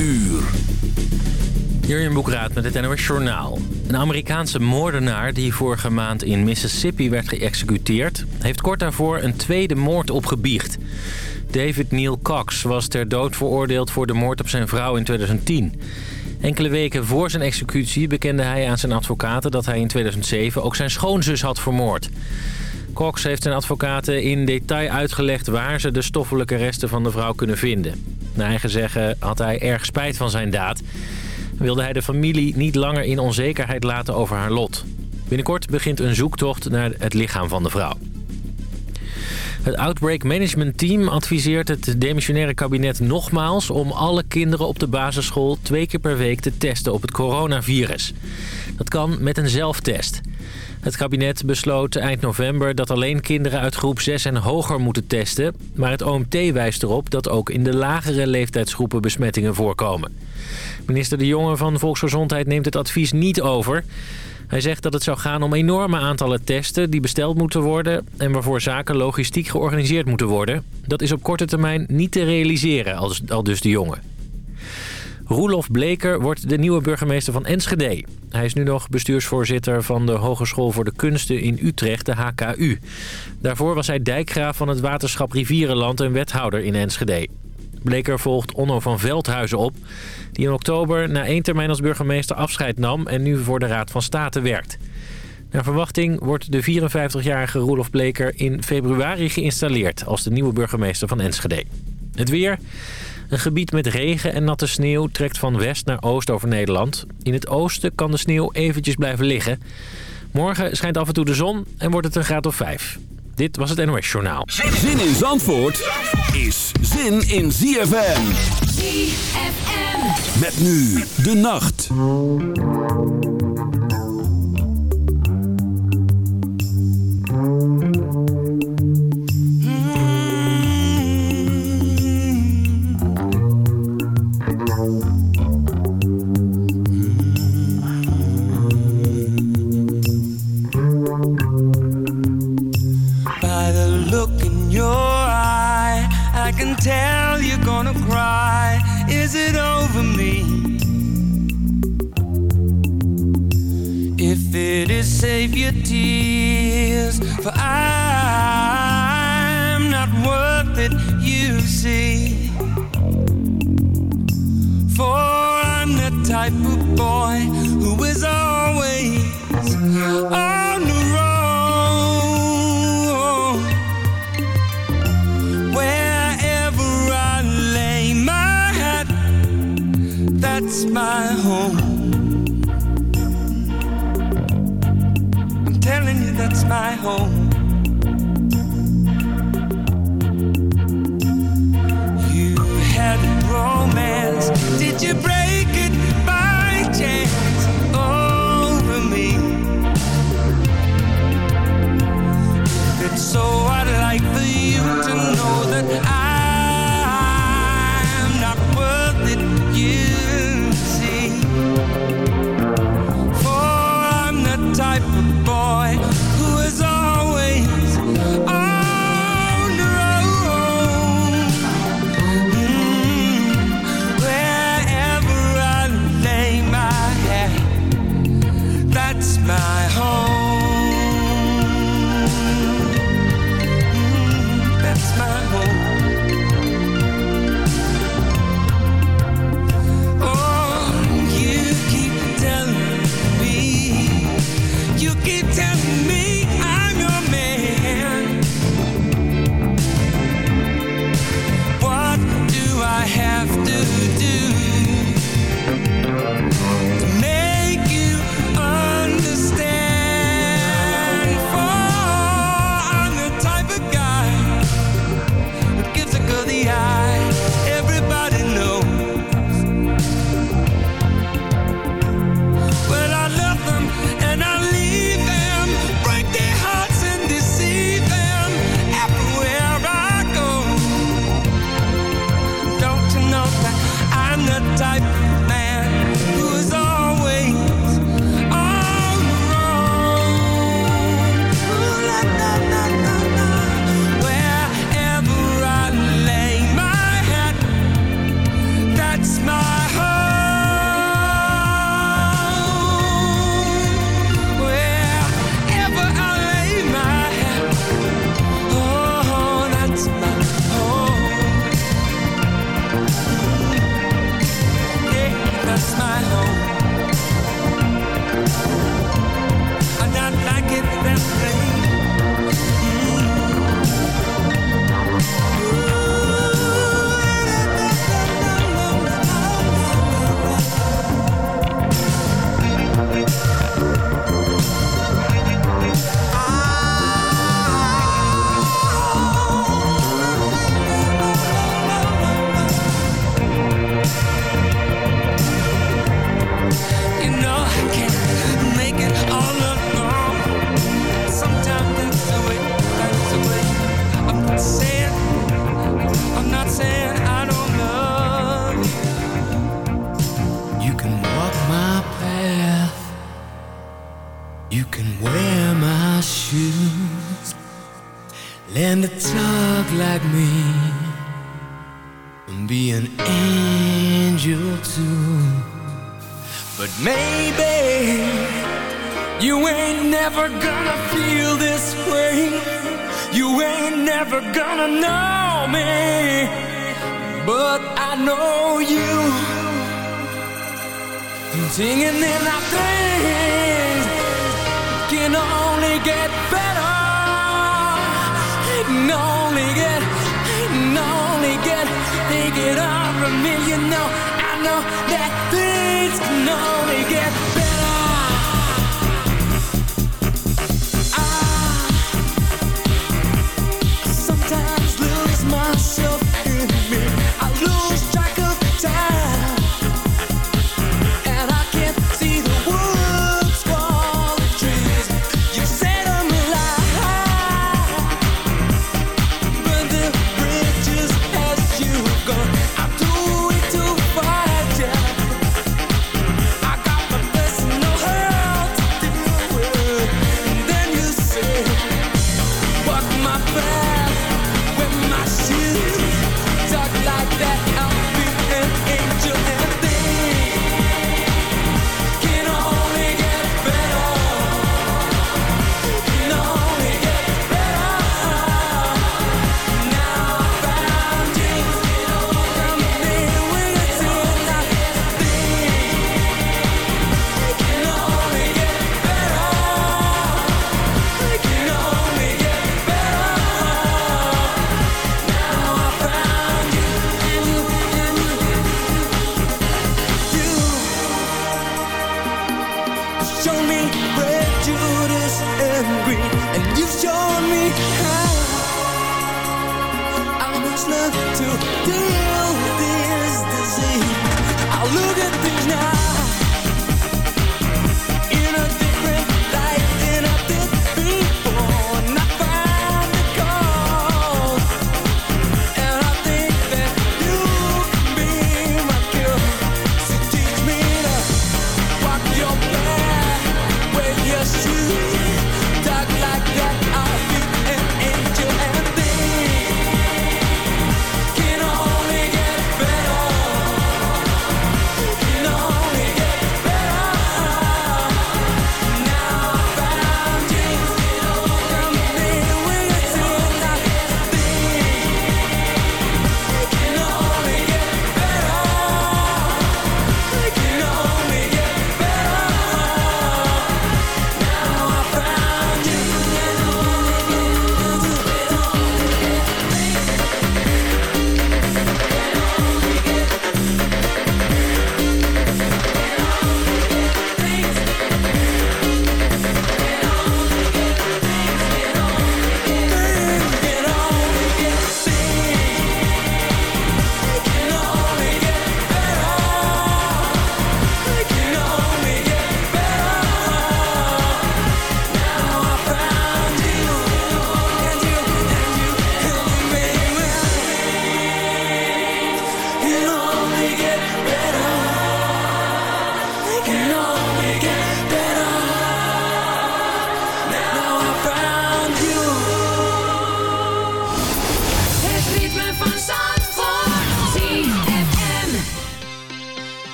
uur. Jurjen Boekraat met het NOS Journaal. Een Amerikaanse moordenaar die vorige maand in Mississippi werd geëxecuteerd... heeft kort daarvoor een tweede moord opgebiecht. David Neil Cox was ter dood veroordeeld voor de moord op zijn vrouw in 2010. Enkele weken voor zijn executie bekende hij aan zijn advocaten... dat hij in 2007 ook zijn schoonzus had vermoord. Cox heeft zijn advocaten in detail uitgelegd... waar ze de stoffelijke resten van de vrouw kunnen vinden. Naar eigen zeggen had hij erg spijt van zijn daad wilde hij de familie niet langer in onzekerheid laten over haar lot. Binnenkort begint een zoektocht naar het lichaam van de vrouw. Het Outbreak Management Team adviseert het demissionaire kabinet nogmaals... om alle kinderen op de basisschool twee keer per week te testen op het coronavirus. Dat kan met een zelftest. Het kabinet besloot eind november dat alleen kinderen uit groep 6 en hoger moeten testen. Maar het OMT wijst erop dat ook in de lagere leeftijdsgroepen besmettingen voorkomen. Minister De Jonge van Volksgezondheid neemt het advies niet over. Hij zegt dat het zou gaan om enorme aantallen testen die besteld moeten worden... en waarvoor zaken logistiek georganiseerd moeten worden. Dat is op korte termijn niet te realiseren, al dus De Jonge. Roelof Bleker wordt de nieuwe burgemeester van Enschede. Hij is nu nog bestuursvoorzitter van de Hogeschool voor de Kunsten in Utrecht, de HKU. Daarvoor was hij dijkgraaf van het waterschap Rivierenland en wethouder in Enschede. Bleker volgt Onno van Veldhuizen op... die in oktober na één termijn als burgemeester afscheid nam... en nu voor de Raad van State werkt. Naar verwachting wordt de 54-jarige Roelof Bleker in februari geïnstalleerd... als de nieuwe burgemeester van Enschede. Het weer... Een gebied met regen en natte sneeuw trekt van west naar oost over Nederland. In het oosten kan de sneeuw eventjes blijven liggen. Morgen schijnt af en toe de zon en wordt het een graad of 5. Dit was het NOS Journaal. Zin in Zandvoort is zin in ZFM. ZFM. Met nu de nacht.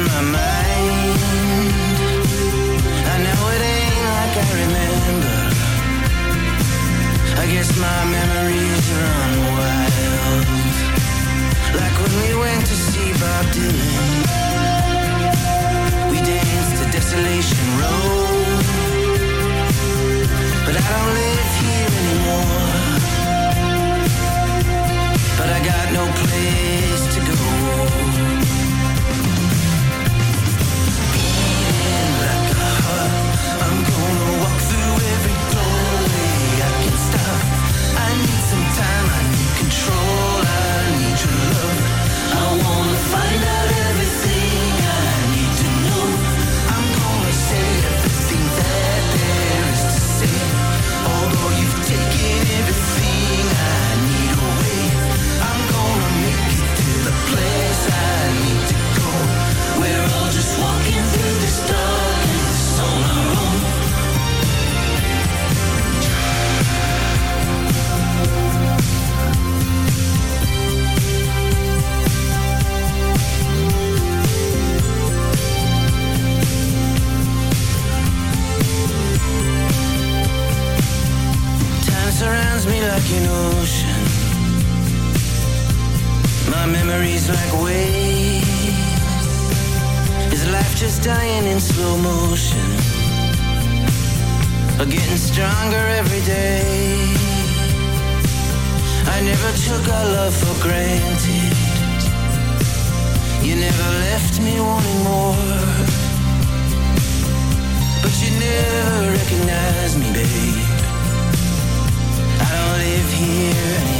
on the map me wanting more. But you never recognize me, babe. I don't live here anymore.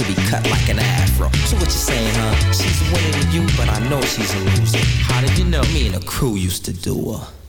to be cut like an afro. So what you saying, huh? She's winning with you, but I know she's a loser. How did you know? Me and a crew used to do her.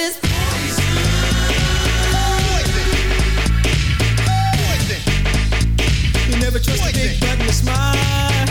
you never trust a big button to smile.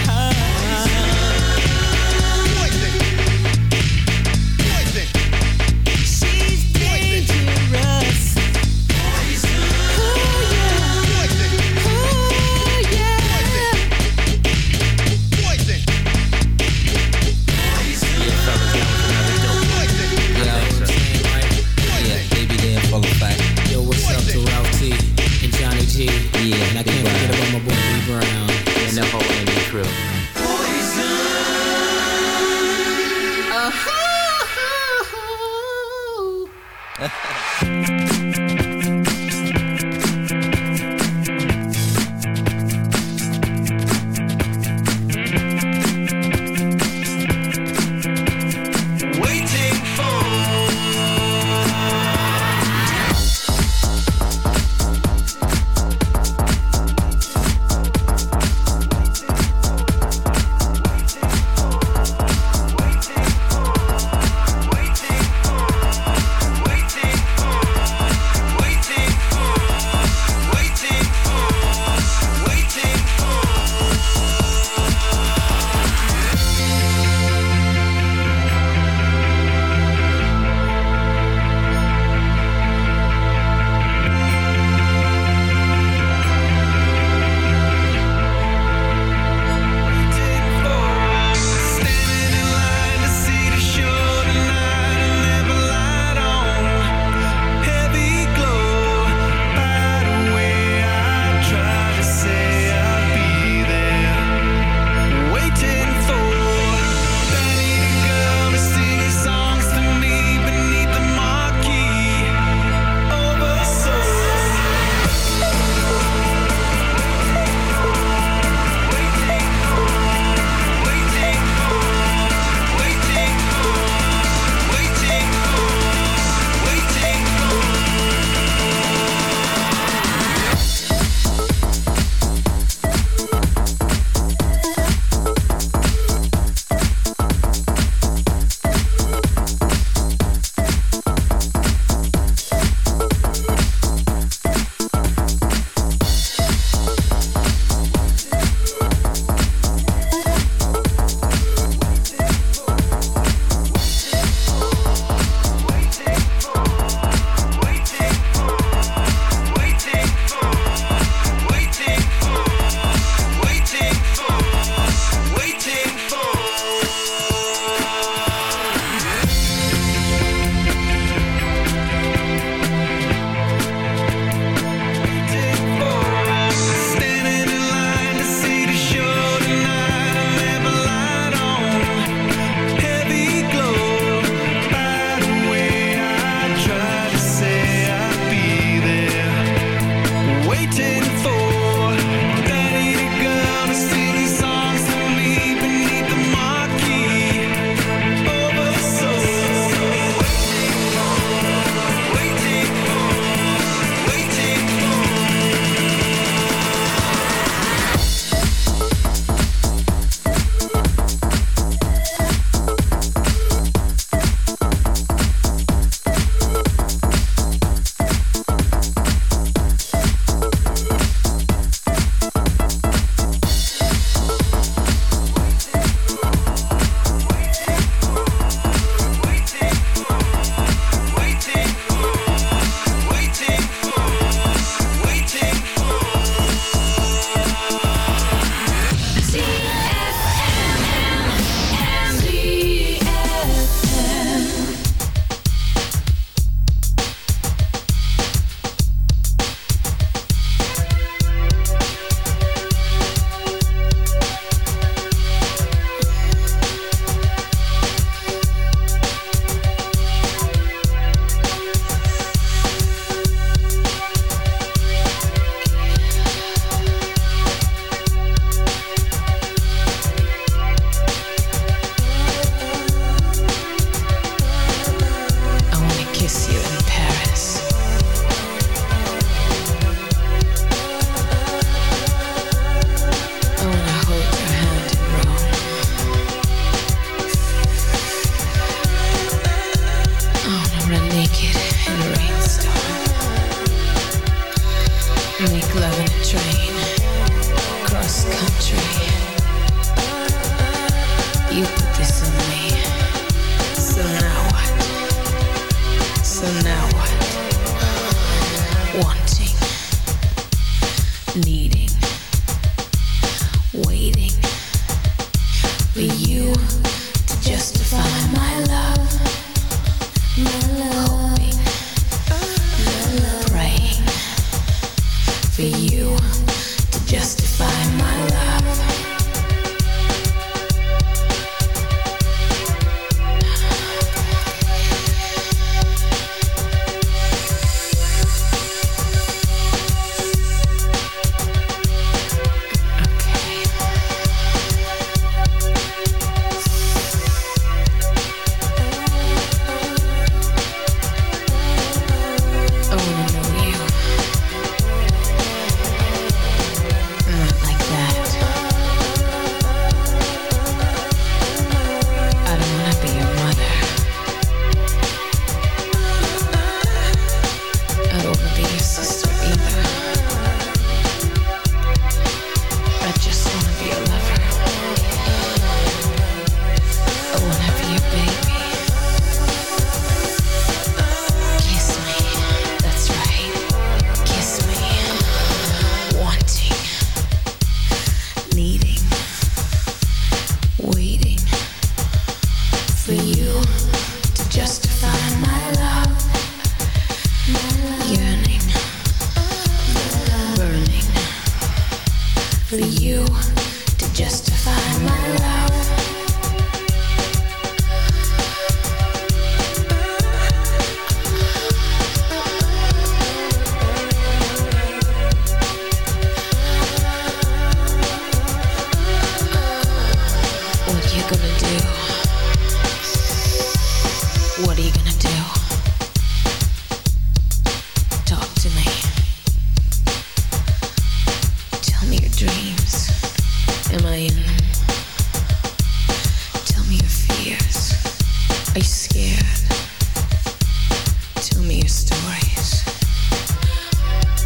Tell me your stories.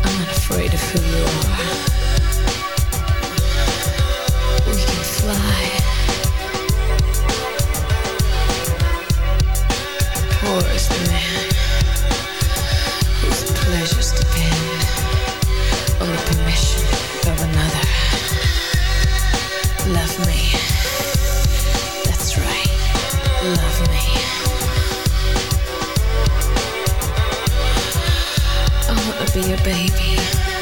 I'm not afraid of who you are. your baby.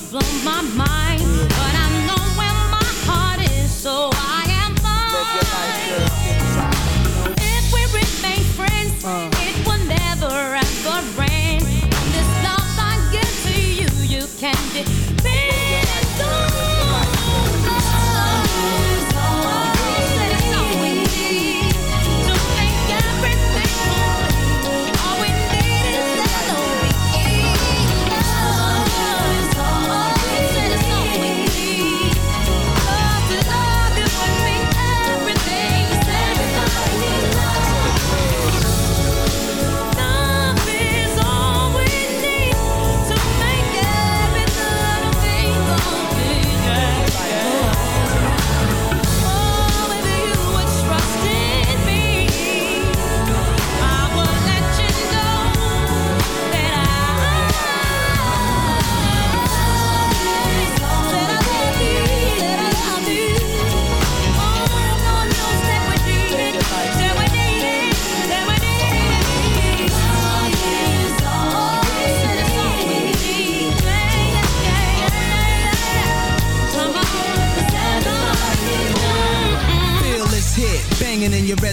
of my mind.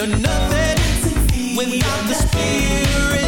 are nothing without the spirit